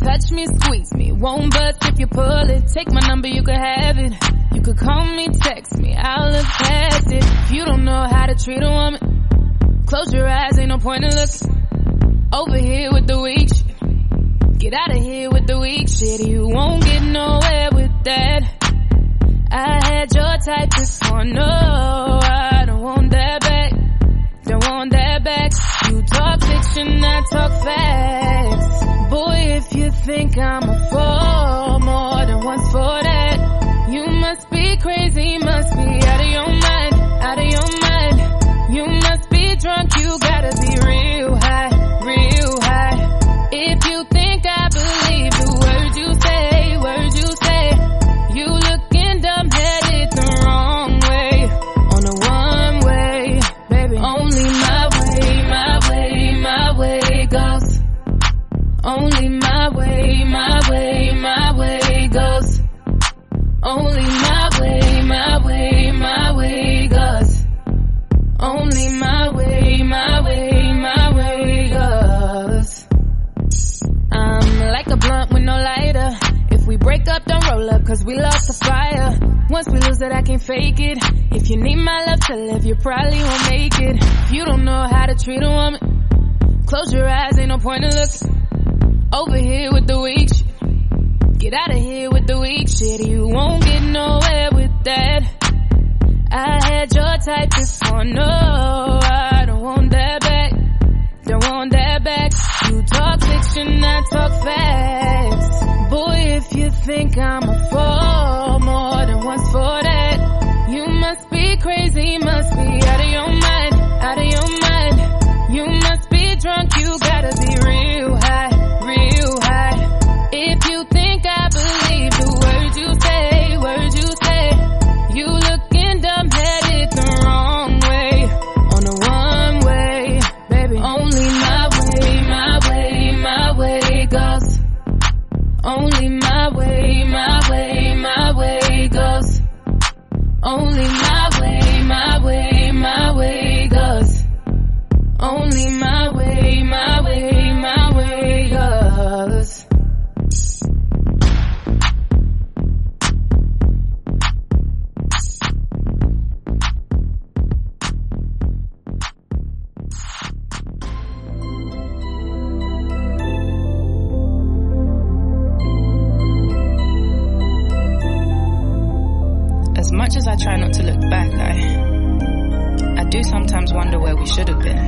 touch me, squeeze me. Won't bust if you pull it. Take my number, you could have it. You could call me, text me, I'll look past it. If you don't know how to treat a woman, close your eyes, ain't no point in looking. Over here with the weak shit. Get out of here with the weak shit. You won't get nowhere with that. I had your type before, no, I don't want that back. Don't want that back. You talk fiction, I talk facts. Think I'm a fool, more than once for that. You must be crazy, must be out of your mind, out of your mind. You must be drunk, you gotta be real high, real high. If you think I believe the words you say, words you say, you looking dumb headed the wrong way, on a one way, baby. Only no lighter. If we break up, don't roll up, cause we lost the fire. Once we lose it, I can't fake it. If you need my love to live, you probably won't make it. If you don't know how to treat a woman, close your eyes, ain't no point in looking. Over here with the weak shit. Get out of here with the weak shit. You won't get nowhere with that. I had your type before, no, Only my As much as I try not to look back, I I do sometimes wonder where we should have been.